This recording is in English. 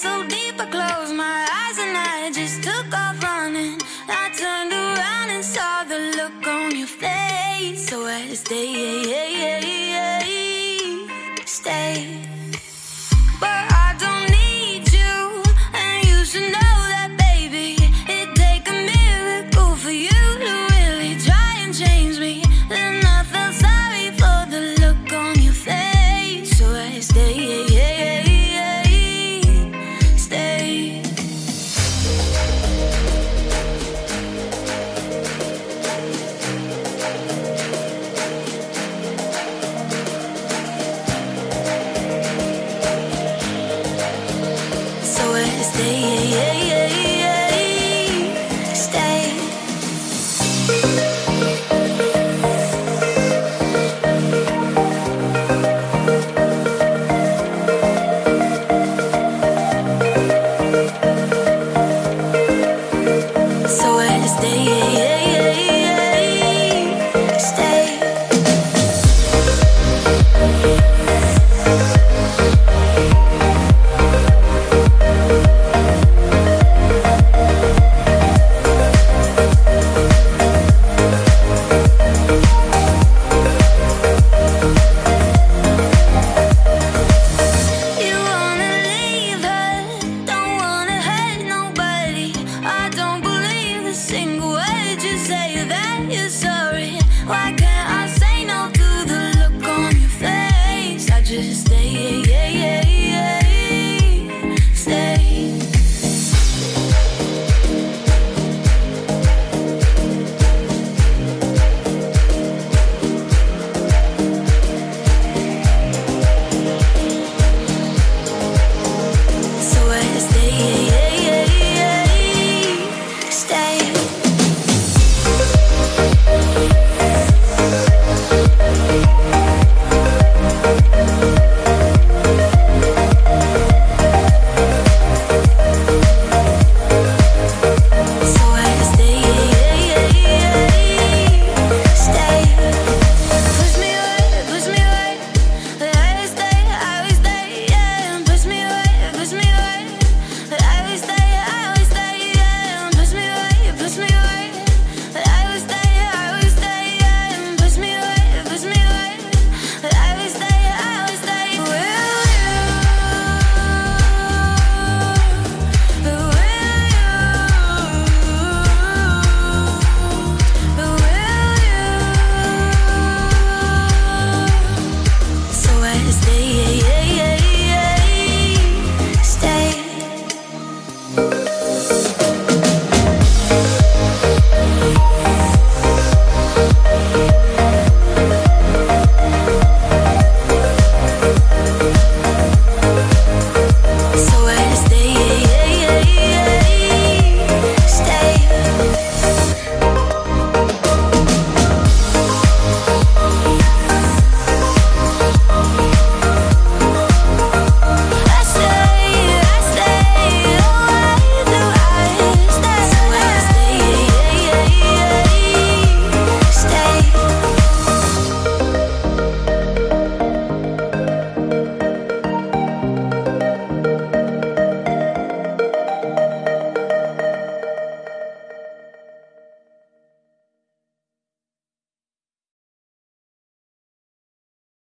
so deep, I closed my eyes and I just took off running. I turned around and saw the look on your face. So I had to stay, stay. But I don't need you, and you should know that, baby. It'd take a miracle for you to really try and change me. Then So I stay, stay.